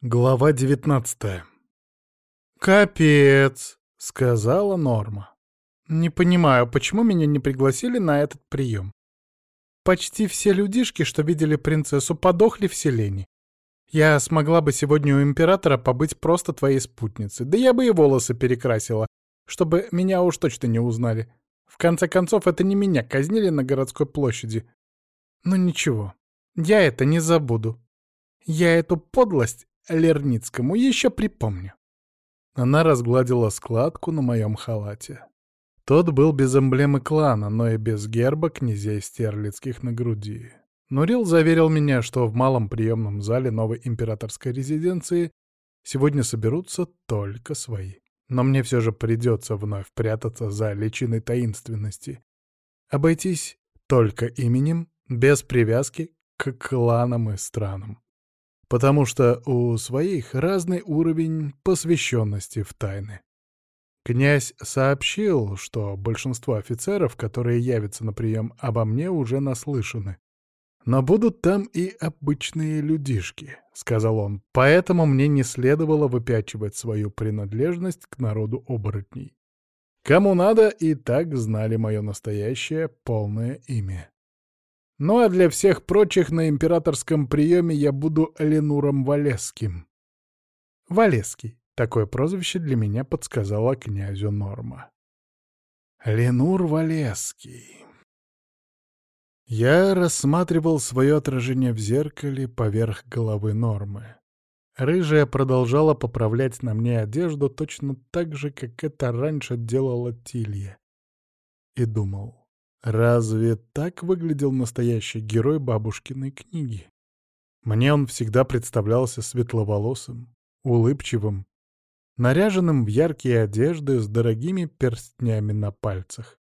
Глава девятнадцатая. «Капец!» — сказала Норма. «Не понимаю, почему меня не пригласили на этот прием? Почти все людишки, что видели принцессу, подохли в селении. Я смогла бы сегодня у императора побыть просто твоей спутницей, да я бы и волосы перекрасила, чтобы меня уж точно не узнали. В конце концов, это не меня казнили на городской площади. Но ничего, я это не забуду. Я эту подлость Лерницкому еще припомню. Она разгладила складку на моем халате. Тот был без эмблемы клана, но и без герба князей Стерлицких на груди. Нурил заверил меня, что в малом приемном зале новой императорской резиденции сегодня соберутся только свои. Но мне все же придется вновь прятаться за личиной таинственности. Обойтись только именем, без привязки к кланам и странам потому что у своих разный уровень посвященности в тайны. Князь сообщил, что большинство офицеров, которые явятся на прием, обо мне уже наслышаны. «Но будут там и обычные людишки», — сказал он, «поэтому мне не следовало выпячивать свою принадлежность к народу оборотней. Кому надо, и так знали мое настоящее полное имя. Ну а для всех прочих на императорском приеме я буду Ленуром Валеским. Валеский. Такое прозвище для меня подсказала князю Норма. Ленур Валеский. Я рассматривал свое отражение в зеркале поверх головы Нормы. Рыжая продолжала поправлять на мне одежду точно так же, как это раньше делала Тилья. И думал, Разве так выглядел настоящий герой бабушкиной книги? Мне он всегда представлялся светловолосым, улыбчивым, наряженным в яркие одежды с дорогими перстнями на пальцах.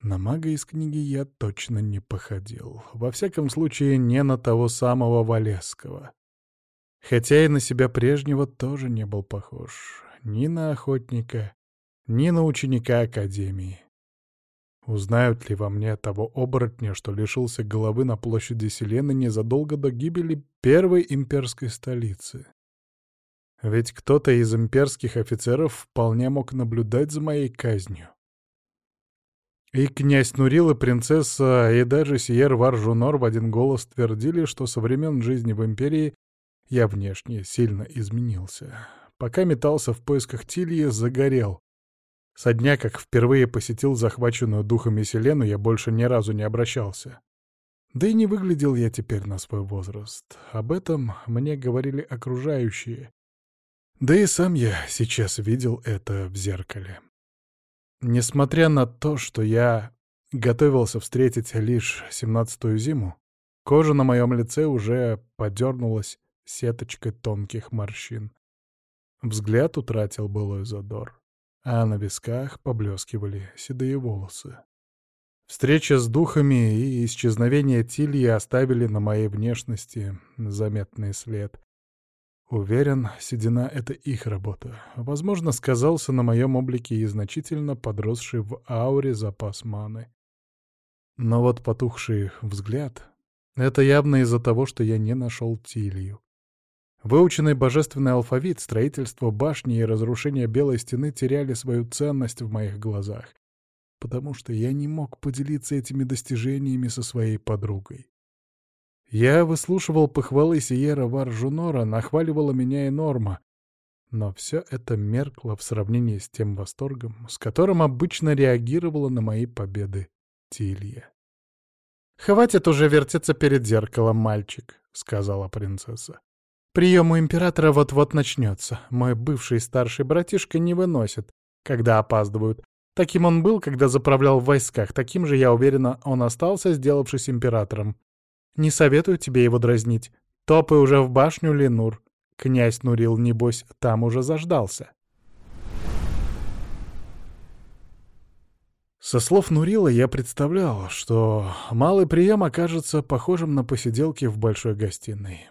На мага из книги я точно не походил. Во всяком случае, не на того самого Валесского. Хотя и на себя прежнего тоже не был похож. Ни на охотника, ни на ученика Академии. Узнают ли во мне того оборотня, что лишился головы на площади Селены незадолго до гибели первой имперской столицы? Ведь кто-то из имперских офицеров вполне мог наблюдать за моей казнью. И князь Нурил, и принцесса, и даже Сиер Варжунор в один голос твердили, что со времен жизни в империи я внешне сильно изменился. Пока метался в поисках Тильи, загорел, со дня, как впервые посетил захваченную духами Селену, я больше ни разу не обращался. Да и не выглядел я теперь на свой возраст. Об этом мне говорили окружающие. Да и сам я сейчас видел это в зеркале. Несмотря на то, что я готовился встретить лишь семнадцатую зиму, кожа на моем лице уже подернулась сеточкой тонких морщин. Взгляд утратил былой задор а на висках поблескивали седые волосы. Встреча с духами и исчезновение Тильи оставили на моей внешности заметный след. Уверен, седина — это их работа. Возможно, сказался на моем облике и значительно подросший в ауре запас маны. Но вот потухший взгляд — это явно из-за того, что я не нашел Тилью. Выученный божественный алфавит, строительство башни и разрушение Белой Стены теряли свою ценность в моих глазах, потому что я не мог поделиться этими достижениями со своей подругой. Я выслушивал похвалы Сиера Варжунора, нахваливала меня и Норма, но все это меркло в сравнении с тем восторгом, с которым обычно реагировала на мои победы Тилья. «Хватит уже вертеться перед зеркалом, мальчик», — сказала принцесса. Прием у императора вот-вот начнется. Мой бывший старший братишка не выносит, когда опаздывают. Таким он был, когда заправлял в войсках. Таким же, я уверена, он остался, сделавшись императором. Не советую тебе его дразнить. Топай уже в башню, Ленур. Князь Нурил, небось, там уже заждался. Со слов Нурила я представлял, что малый прием окажется похожим на посиделки в большой гостиной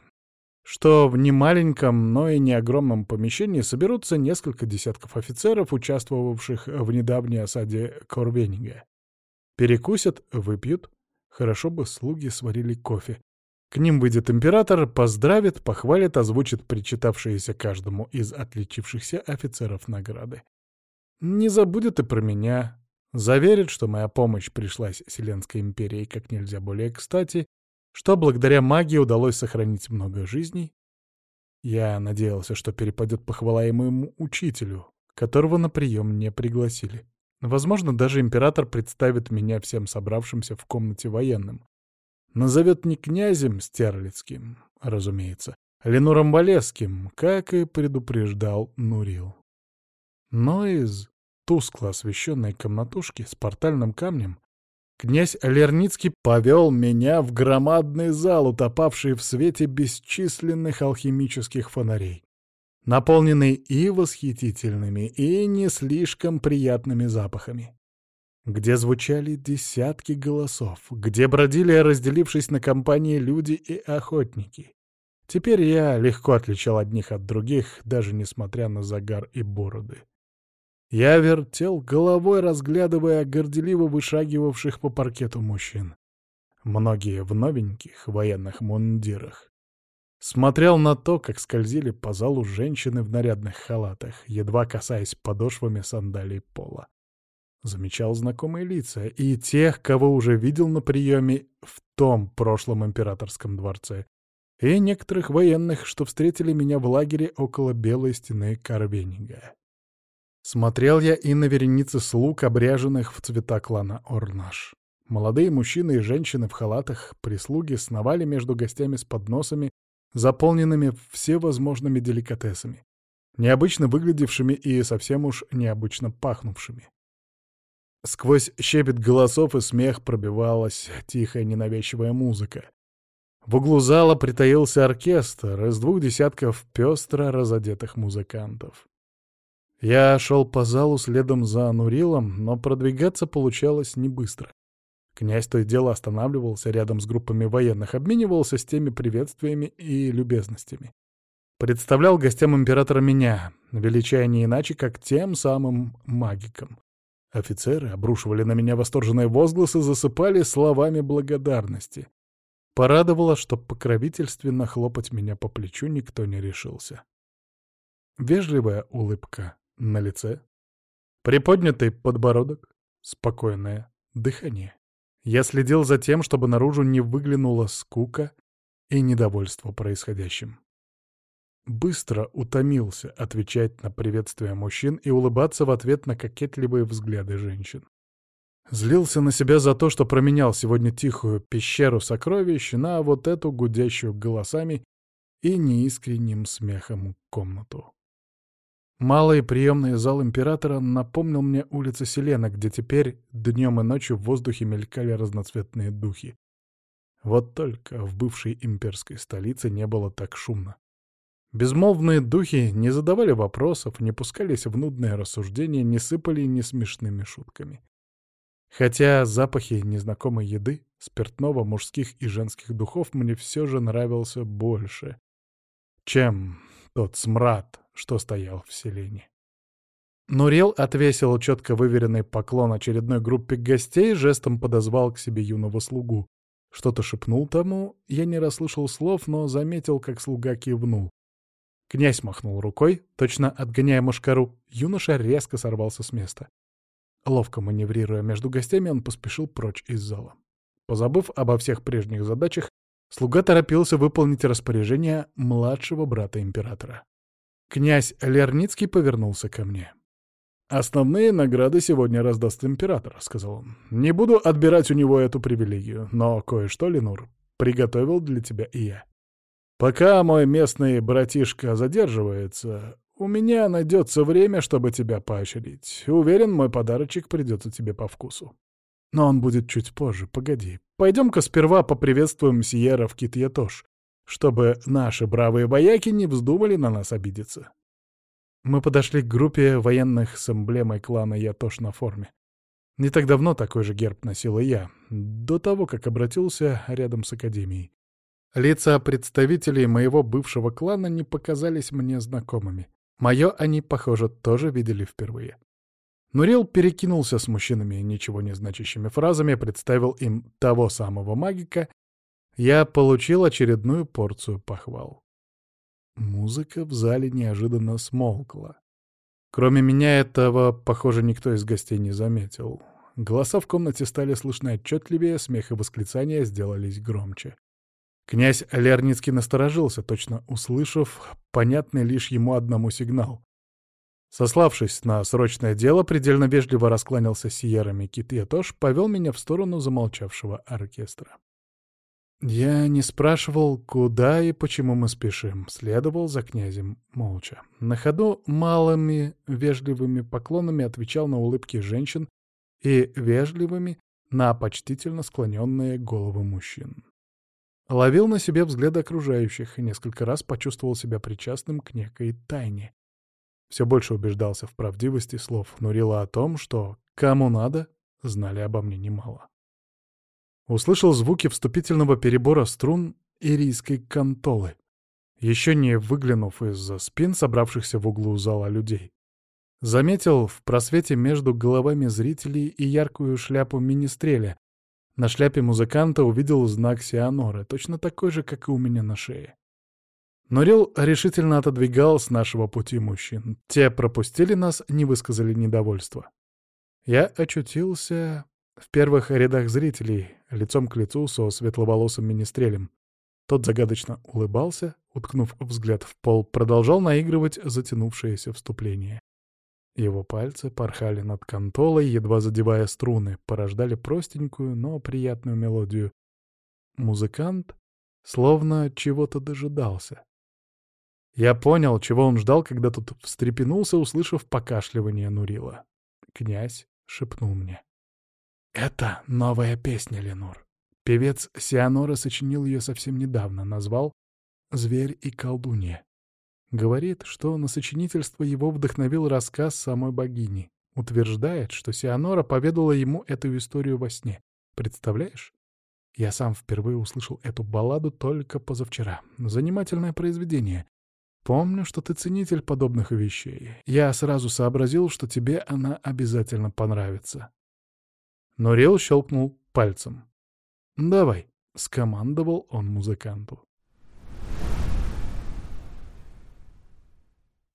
что в немаленьком, но и не огромном помещении соберутся несколько десятков офицеров, участвовавших в недавней осаде Корвенига. Перекусят, выпьют. Хорошо бы слуги сварили кофе. К ним выйдет император, поздравит, похвалит, озвучит причитавшиеся каждому из отличившихся офицеров награды. Не забудет и про меня, заверит, что моя помощь пришлась Вселенской империи как нельзя более кстати, что благодаря магии удалось сохранить много жизней. Я надеялся, что перепадет похвала и моему учителю, которого на прием не пригласили. Возможно, даже император представит меня всем собравшимся в комнате военным. Назовет не князем Стерлицким, разумеется, а Ленуром Болесским, как и предупреждал Нурил. Но из тускло освещенной комнатушки с портальным камнем князь Лерницкий повел меня в громадный зал, утопавший в свете бесчисленных алхимических фонарей наполненный и восхитительными, и не слишком приятными запахами, где звучали десятки голосов, где бродили, разделившись на компании люди и охотники. Теперь я легко отличал одних от других, даже несмотря на загар и бороды. Я вертел головой, разглядывая горделиво вышагивавших по паркету мужчин. Многие в новеньких военных мундирах. Смотрел на то, как скользили по залу женщины в нарядных халатах, едва касаясь подошвами сандалий пола. Замечал знакомые лица и тех, кого уже видел на приеме в том прошлом императорском дворце, и некоторых военных, что встретили меня в лагере около Белой стены Карвенига. Смотрел я и на вереницы слуг, обряженных в цвета клана Орнаш. Молодые мужчины и женщины в халатах прислуги сновали между гостями с подносами заполненными всевозможными деликатесами, необычно выглядевшими и совсем уж необычно пахнувшими. Сквозь щебет голосов и смех пробивалась тихая ненавязчивая музыка. В углу зала притаился оркестр из двух десятков пестро разодетых музыкантов. Я шел по залу следом за Нурилом, но продвигаться получалось не быстро. Князь то и дело останавливался рядом с группами военных, обменивался с теми приветствиями и любезностями. Представлял гостям императора меня, величая не иначе, как тем самым магиком. Офицеры обрушивали на меня восторженные возгласы, засыпали словами благодарности. Порадовало, что покровительственно хлопать меня по плечу никто не решился. Вежливая улыбка на лице, приподнятый подбородок, спокойное дыхание. Я следил за тем, чтобы наружу не выглянула скука и недовольство происходящим. Быстро утомился отвечать на приветствия мужчин и улыбаться в ответ на кокетливые взгляды женщин. Злился на себя за то, что променял сегодня тихую пещеру сокровищ на вот эту гудящую голосами и неискренним смехом комнату. Малый приемный зал императора напомнил мне улицы Селена, где теперь днем и ночью в воздухе мелькали разноцветные духи. Вот только в бывшей имперской столице не было так шумно. Безмолвные духи не задавали вопросов, не пускались в нудные рассуждения, не сыпали ни смешными шутками. Хотя запахи незнакомой еды, спиртного, мужских и женских духов мне все же нравился больше, чем тот смрад, что стоял в селении. Нурел отвесил четко выверенный поклон очередной группе гостей, жестом подозвал к себе юного слугу. Что-то шепнул тому, я не расслышал слов, но заметил, как слуга кивнул. Князь махнул рукой, точно отгоняя мушкару. Юноша резко сорвался с места. Ловко маневрируя между гостями, он поспешил прочь из зала. Позабыв обо всех прежних задачах, слуга торопился выполнить распоряжение младшего брата императора. Князь Лерницкий повернулся ко мне. «Основные награды сегодня раздаст император», — сказал он. «Не буду отбирать у него эту привилегию, но кое-что, Ленур, приготовил для тебя и я. Пока мой местный братишка задерживается, у меня найдется время, чтобы тебя поощрить. Уверен, мой подарочек придется тебе по вкусу. Но он будет чуть позже, погоди. Пойдем-ка сперва поприветствуем Сьерра в Китьятош чтобы наши бравые вояки не вздумали на нас обидеться. Мы подошли к группе военных с эмблемой клана Ятош на форме. Не так давно такой же герб носил и я, до того, как обратился рядом с Академией. Лица представителей моего бывшего клана не показались мне знакомыми. Мое они, похоже, тоже видели впервые. Нурил перекинулся с мужчинами ничего не значащими фразами, представил им того самого магика я получил очередную порцию похвал. Музыка в зале неожиданно смолкла. Кроме меня этого, похоже, никто из гостей не заметил. Голоса в комнате стали слышны отчетливее, смех и восклицания сделались громче. Князь Лерницкий насторожился, точно услышав понятный лишь ему одному сигнал. Сославшись на срочное дело, предельно вежливо раскланялся Сиера Микит и Этош повел меня в сторону замолчавшего оркестра. Я не спрашивал, куда и почему мы спешим, следовал за князем молча. На ходу малыми вежливыми поклонами отвечал на улыбки женщин и вежливыми на почтительно склоненные головы мужчин. Ловил на себе взгляды окружающих и несколько раз почувствовал себя причастным к некой тайне. Все больше убеждался в правдивости слов Нурила о том, что кому надо, знали обо мне немало. Услышал звуки вступительного перебора струн ирийской кантолы, еще не выглянув из-за спин собравшихся в углу зала людей. Заметил в просвете между головами зрителей и яркую шляпу министреля. На шляпе музыканта увидел знак Сианоры, точно такой же, как и у меня на шее. Нурил решительно отодвигал с нашего пути мужчин. Те пропустили нас, не высказали недовольства. Я очутился в первых рядах зрителей, лицом к лицу со светловолосым министрелем. Тот загадочно улыбался, уткнув взгляд в пол, продолжал наигрывать затянувшееся вступление. Его пальцы порхали над кантолой, едва задевая струны, порождали простенькую, но приятную мелодию. Музыкант словно чего-то дожидался. Я понял, чего он ждал, когда тут встрепенулся, услышав покашливание Нурила. Князь шепнул мне. Это новая песня, Ленур. Певец Сианора сочинил ее совсем недавно, назвал «Зверь и колдунья». Говорит, что на сочинительство его вдохновил рассказ самой богини. Утверждает, что Сианора поведала ему эту историю во сне. Представляешь? Я сам впервые услышал эту балладу только позавчера. Занимательное произведение. Помню, что ты ценитель подобных вещей. Я сразу сообразил, что тебе она обязательно понравится. Нурил щелкнул пальцем. «Давай», — скомандовал он музыканту.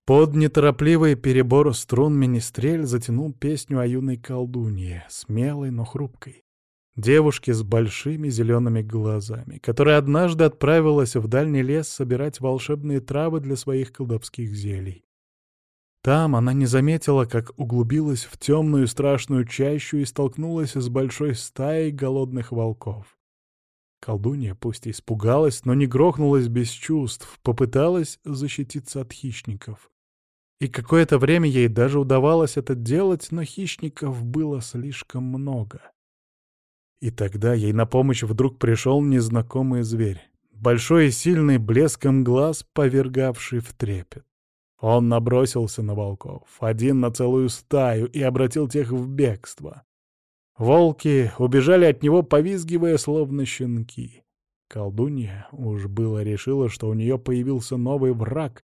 Под неторопливый перебор струн Министрель затянул песню о юной колдунье, смелой, но хрупкой. Девушке с большими зелеными глазами, которая однажды отправилась в дальний лес собирать волшебные травы для своих колдовских зелий. Там она не заметила, как углубилась в темную страшную чащу и столкнулась с большой стаей голодных волков. Колдунья пусть и испугалась, но не грохнулась без чувств, попыталась защититься от хищников. И какое-то время ей даже удавалось это делать, но хищников было слишком много. И тогда ей на помощь вдруг пришел незнакомый зверь, большой и сильный блеском глаз, повергавший в трепет. Он набросился на волков, один на целую стаю, и обратил тех в бегство. Волки убежали от него, повизгивая, словно щенки. Колдунья уж было решила, что у нее появился новый враг,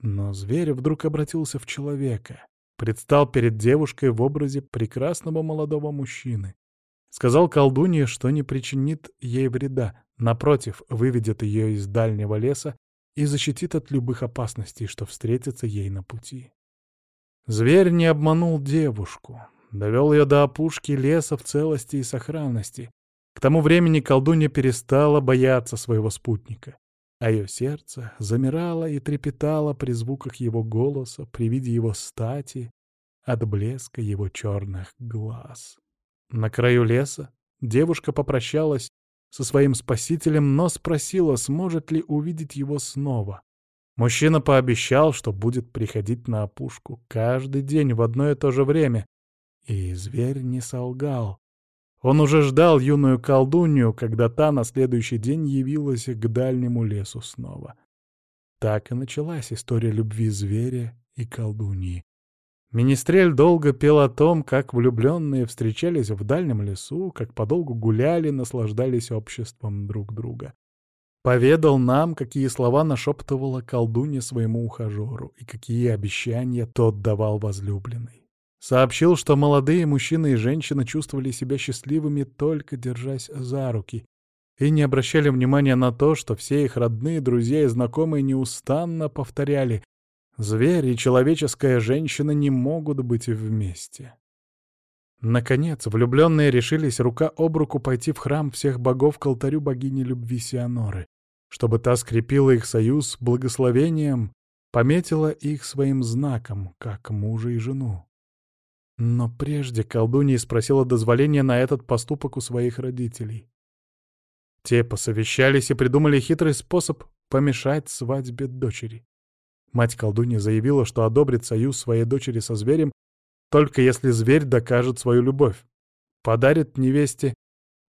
но зверь вдруг обратился в человека, предстал перед девушкой в образе прекрасного молодого мужчины. Сказал колдунье, что не причинит ей вреда, напротив, выведет ее из дальнего леса и защитит от любых опасностей, что встретятся ей на пути. Зверь не обманул девушку, довел ее до опушки леса в целости и сохранности. К тому времени колдунья перестала бояться своего спутника, а ее сердце замирало и трепетало при звуках его голоса, при виде его стати, от блеска его черных глаз. На краю леса девушка попрощалась со своим спасителем, но спросила, сможет ли увидеть его снова. Мужчина пообещал, что будет приходить на опушку каждый день в одно и то же время. И зверь не солгал. Он уже ждал юную колдунью, когда та на следующий день явилась к дальнему лесу снова. Так и началась история любви зверя и колдуньи. Министрель долго пел о том, как влюбленные встречались в дальнем лесу, как подолгу гуляли, наслаждались обществом друг друга. Поведал нам, какие слова нашептывала колдунья своему ухажеру и какие обещания тот давал возлюбленной. Сообщил, что молодые мужчины и женщины чувствовали себя счастливыми, только держась за руки, и не обращали внимания на то, что все их родные, друзья и знакомые неустанно повторяли «Зверь и человеческая женщина не могут быть вместе». Наконец, влюбленные решились рука об руку пойти в храм всех богов к алтарю богини любви Сианоры, чтобы та скрепила их союз благословением, пометила их своим знаком, как мужа и жену. Но прежде колдунья спросила дозволения на этот поступок у своих родителей. Те посовещались и придумали хитрый способ помешать свадьбе дочери. Мать колдунья заявила, что одобрит союз своей дочери со зверем, только если зверь докажет свою любовь. Подарит невесте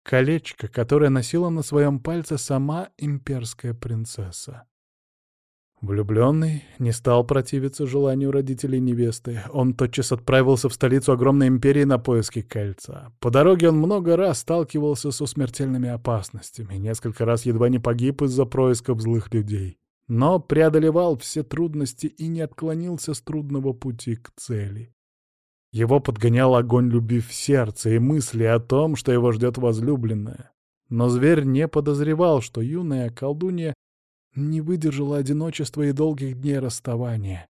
колечко, которое носила на своем пальце сама имперская принцесса. Влюбленный не стал противиться желанию родителей невесты. Он тотчас отправился в столицу огромной империи на поиски кольца. По дороге он много раз сталкивался со смертельными опасностями, несколько раз едва не погиб из-за происков злых людей. Но преодолевал все трудности и не отклонился с трудного пути к цели. Его подгонял огонь любви в сердце и мысли о том, что его ждет возлюбленная. Но зверь не подозревал, что юная колдунья не выдержала одиночества и долгих дней расставания.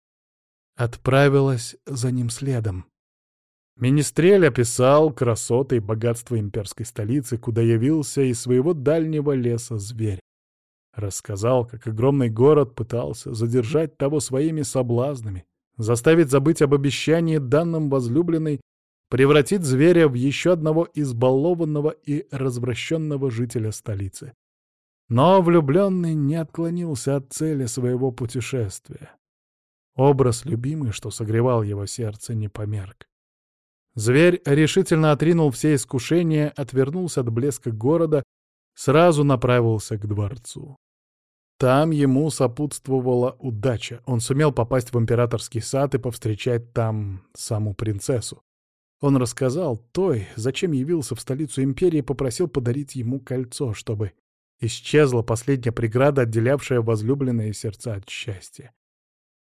Отправилась за ним следом. Министрель описал красоты и богатство имперской столицы, куда явился из своего дальнего леса зверь. Рассказал, как огромный город пытался задержать того своими соблазнами, заставить забыть об обещании данным возлюбленной, превратить зверя в еще одного избалованного и развращенного жителя столицы. Но влюбленный не отклонился от цели своего путешествия. Образ любимый, что согревал его сердце, не померк. Зверь решительно отринул все искушения, отвернулся от блеска города, сразу направился к дворцу. Там ему сопутствовала удача. Он сумел попасть в императорский сад и повстречать там саму принцессу. Он рассказал той, зачем явился в столицу империи и попросил подарить ему кольцо, чтобы Исчезла последняя преграда, отделявшая возлюбленные сердца от счастья.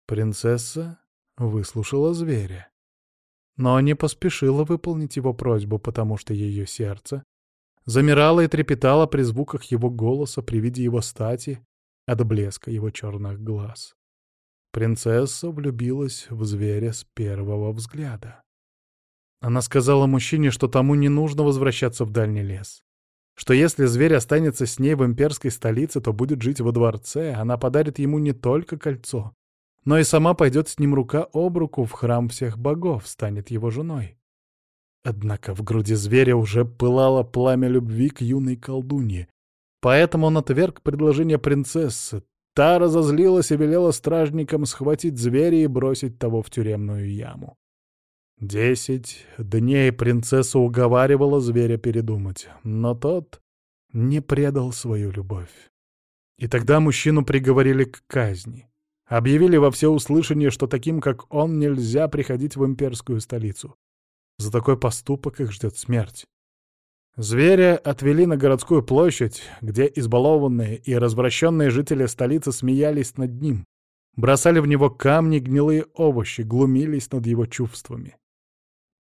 Принцесса выслушала зверя. Но не поспешила выполнить его просьбу, потому что ее сердце замирало и трепетало при звуках его голоса, при виде его стати, от блеска его черных глаз. Принцесса влюбилась в зверя с первого взгляда. Она сказала мужчине, что тому не нужно возвращаться в дальний лес что если зверь останется с ней в имперской столице, то будет жить во дворце, она подарит ему не только кольцо, но и сама пойдет с ним рука об руку в храм всех богов, станет его женой. Однако в груди зверя уже пылало пламя любви к юной колдунье, поэтому он отверг предложение принцессы. Та разозлилась и велела стражникам схватить зверя и бросить того в тюремную яму. Десять дней принцесса уговаривала зверя передумать, но тот не предал свою любовь. И тогда мужчину приговорили к казни. Объявили во всеуслышание, что таким, как он, нельзя приходить в имперскую столицу. За такой поступок их ждет смерть. Зверя отвели на городскую площадь, где избалованные и развращенные жители столицы смеялись над ним, бросали в него камни, гнилые овощи, глумились над его чувствами.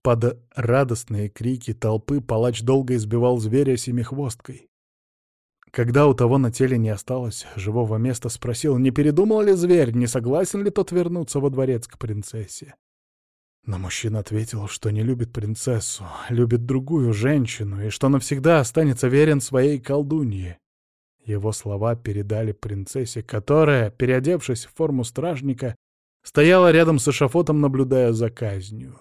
Под радостные крики толпы палач долго избивал зверя семихвосткой. Когда у того на теле не осталось живого места, спросил, не передумал ли зверь, не согласен ли тот вернуться во дворец к принцессе. Но мужчина ответил, что не любит принцессу, любит другую женщину, и что навсегда останется верен своей колдунье. Его слова передали принцессе, которая, переодевшись в форму стражника, стояла рядом с эшафотом, наблюдая за казнью.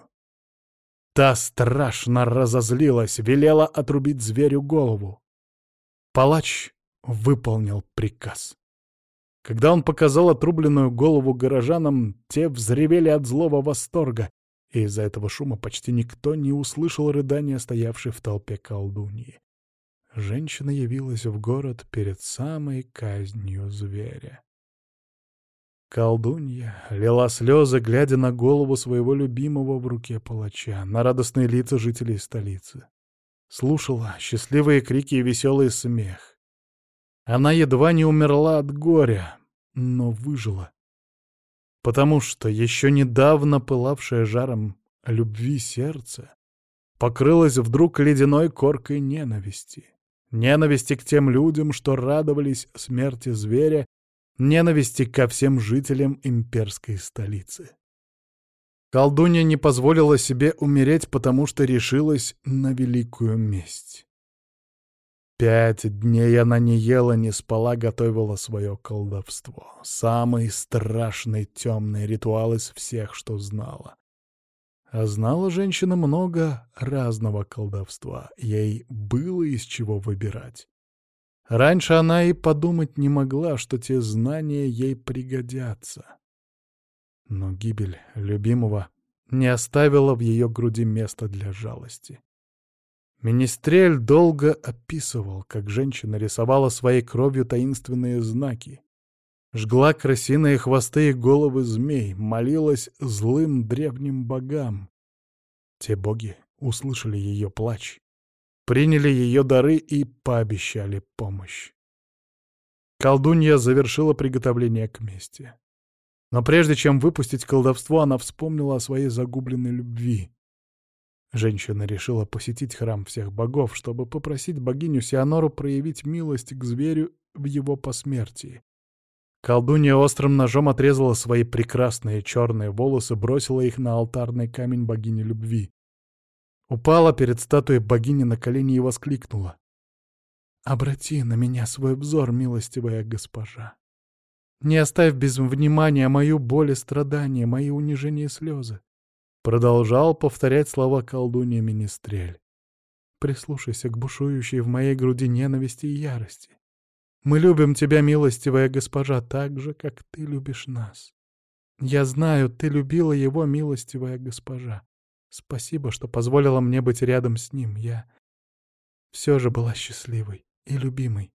Та страшно разозлилась, велела отрубить зверю голову. Палач выполнил приказ. Когда он показал отрубленную голову горожанам, те взревели от злого восторга, и из-за этого шума почти никто не услышал рыдания, стоявшей в толпе колдуньи. Женщина явилась в город перед самой казнью зверя. Колдунья лила слезы, глядя на голову своего любимого в руке палача, на радостные лица жителей столицы. Слушала счастливые крики и веселый смех. Она едва не умерла от горя, но выжила. Потому что еще недавно пылавшее жаром любви сердце покрылось вдруг ледяной коркой ненависти. ненависти к тем людям, что радовались смерти зверя, ненависти ко всем жителям имперской столицы. Колдунья не позволила себе умереть, потому что решилась на великую месть. Пять дней она не ела, не спала, готовила свое колдовство. Самый страшный темный ритуал из всех, что знала. А знала женщина много разного колдовства. Ей было из чего выбирать. Раньше она и подумать не могла, что те знания ей пригодятся. Но гибель любимого не оставила в ее груди места для жалости. Министрель долго описывал, как женщина рисовала своей кровью таинственные знаки. Жгла крысиные хвосты и головы змей, молилась злым древним богам. Те боги услышали ее плач, приняли ее дары и пообещали помощь. Колдунья завершила приготовление к мести. Но прежде чем выпустить колдовство, она вспомнила о своей загубленной любви. Женщина решила посетить храм всех богов, чтобы попросить богиню Сианору проявить милость к зверю в его посмертии. Колдунья острым ножом отрезала свои прекрасные черные волосы, бросила их на алтарный камень богини любви. Упала перед статуей богини на колени и воскликнула. «Обрати на меня свой взор, милостивая госпожа. Не оставь без внимания мою боль и страдания, мои унижения и слезы. Продолжал повторять слова колдунья Министрель. Прислушайся к бушующей в моей груди ненависти и ярости. Мы любим тебя, милостивая госпожа, так же, как ты любишь нас. Я знаю, ты любила его, милостивая госпожа. Спасибо, что позволила мне быть рядом с ним. Я все же была счастливой и любимой.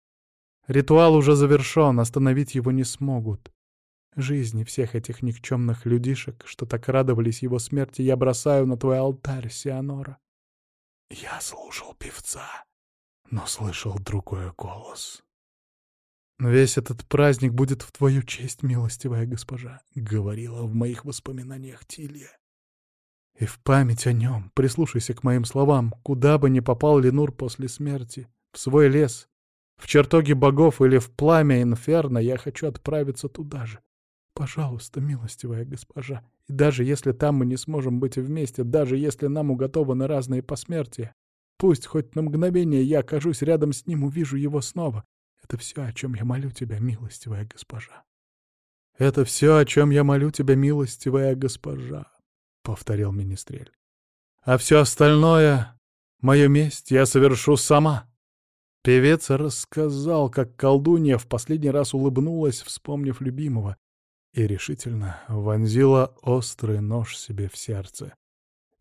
Ритуал уже завершен, остановить его не смогут. Жизни всех этих никчемных людишек, что так радовались его смерти, я бросаю на твой алтарь, Сианора. Я слушал певца, но слышал другой голос. «Весь этот праздник будет в твою честь, милостивая госпожа», — говорила в моих воспоминаниях Тилья. «И в память о нем прислушайся к моим словам, куда бы ни попал Ленур после смерти, в свой лес, в чертоги богов или в пламя инферно, я хочу отправиться туда же, Пожалуйста, милостивая госпожа, и даже если там мы не сможем быть вместе, даже если нам уготованы разные посмертия, пусть хоть на мгновение я окажусь рядом с ним, увижу его снова. Это все, о чем я молю тебя, милостивая госпожа. Это все, о чем я молю тебя, милостивая госпожа, — повторил министрель. А все остальное, мою месть, я совершу сама. Певец рассказал, как колдунья в последний раз улыбнулась, вспомнив любимого, и решительно вонзила острый нож себе в сердце.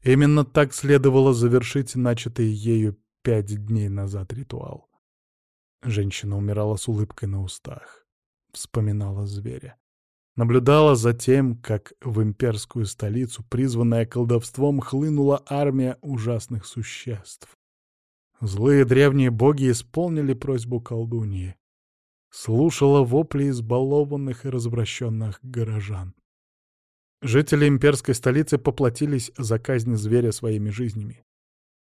Именно так следовало завершить начатый ею пять дней назад ритуал. Женщина умирала с улыбкой на устах, вспоминала зверя. Наблюдала за тем, как в имперскую столицу, призванная колдовством, хлынула армия ужасных существ. Злые древние боги исполнили просьбу колдуньи слушала вопли избалованных и развращенных горожан. Жители имперской столицы поплатились за казнь зверя своими жизнями.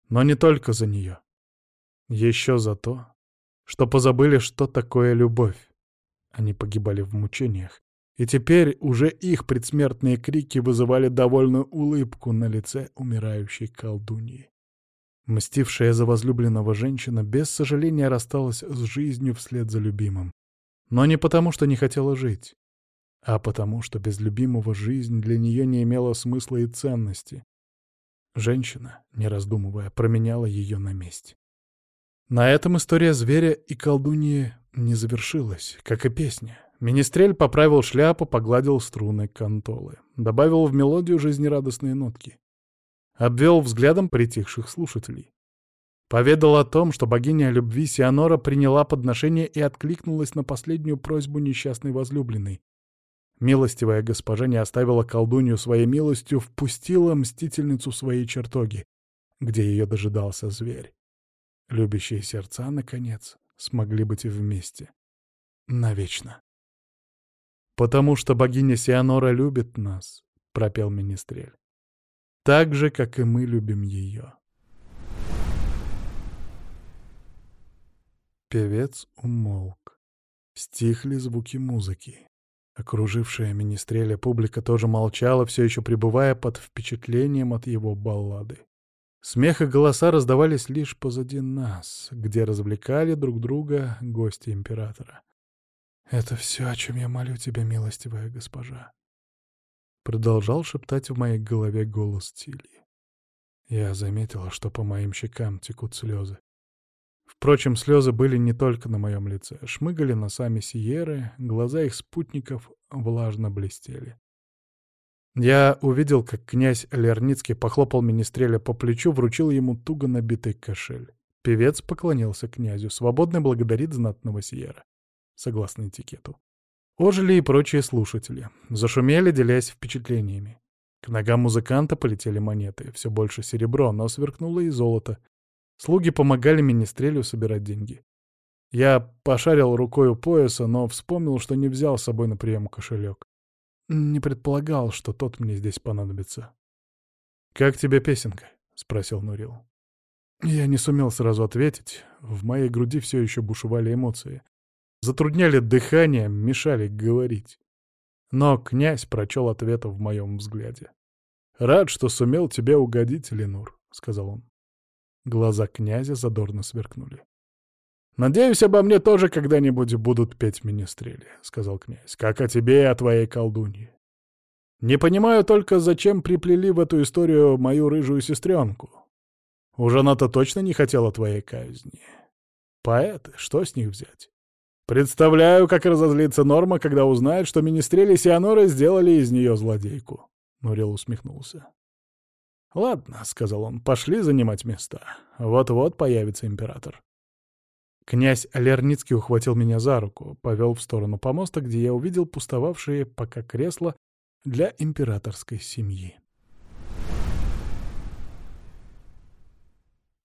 Но не только за нее. Еще за то, что позабыли, что такое любовь. Они погибали в мучениях, и теперь уже их предсмертные крики вызывали довольную улыбку на лице умирающей колдуньи. Мстившая за возлюбленного женщина без сожаления рассталась с жизнью вслед за любимым. Но не потому, что не хотела жить, а потому, что без любимого жизнь для нее не имела смысла и ценности. Женщина, не раздумывая, променяла ее на месть. На этом история зверя и колдуньи не завершилась, как и песня. Министрель поправил шляпу, погладил струны кантолы, добавил в мелодию жизнерадостные нотки обвел взглядом притихших слушателей. Поведал о том, что богиня любви Сианора приняла подношение и откликнулась на последнюю просьбу несчастной возлюбленной. Милостивая госпожа не оставила колдунью своей милостью, впустила мстительницу в свои чертоги, где ее дожидался зверь. Любящие сердца, наконец, смогли быть вместе. Навечно. «Потому что богиня Сианора любит нас», — пропел Министрель так же, как и мы любим ее. Певец умолк. Стихли звуки музыки. Окружившая министреля публика тоже молчала, все еще пребывая под впечатлением от его баллады. Смех и голоса раздавались лишь позади нас, где развлекали друг друга гости императора. «Это все, о чем я молю тебя, милостивая госпожа», — продолжал шептать в моей голове голос Тильи. Я заметила, что по моим щекам текут слезы. Впрочем, слезы были не только на моем лице. Шмыгали носами Сиеры, глаза их спутников влажно блестели. Я увидел, как князь Лерницкий похлопал Министреля по плечу, вручил ему туго набитый кошель. Певец поклонился князю, свободно благодарит знатного Сиера, согласно этикету. Ожили и прочие слушатели. Зашумели, делясь впечатлениями. К ногам музыканта полетели монеты, все больше серебро, но сверкнуло и золото. Слуги помогали Министрелю собирать деньги. Я пошарил рукой у пояса, но вспомнил, что не взял с собой на прием кошелек. Не предполагал, что тот мне здесь понадобится. «Как тебе песенка?» — спросил Нурил. Я не сумел сразу ответить. В моей груди все еще бушевали эмоции. Затрудняли дыхание, мешали говорить. Но князь прочел ответ в моем взгляде. «Рад, что сумел тебе угодить, Ленур», — сказал он. Глаза князя задорно сверкнули. «Надеюсь, обо мне тоже когда-нибудь будут петь министрели», — сказал князь, — «как о тебе и о твоей колдунье. Не понимаю только, зачем приплели в эту историю мою рыжую сестренку. Уж она-то точно не хотела твоей казни. Поэты, что с них взять? Представляю, как разозлится Норма, когда узнает, что министрели Сианоры сделали из нее злодейку. Нурил усмехнулся. «Ладно», — сказал он, — «пошли занимать места. Вот-вот появится император». Князь Лерницкий ухватил меня за руку, повел в сторону помоста, где я увидел пустовавшие пока кресла для императорской семьи.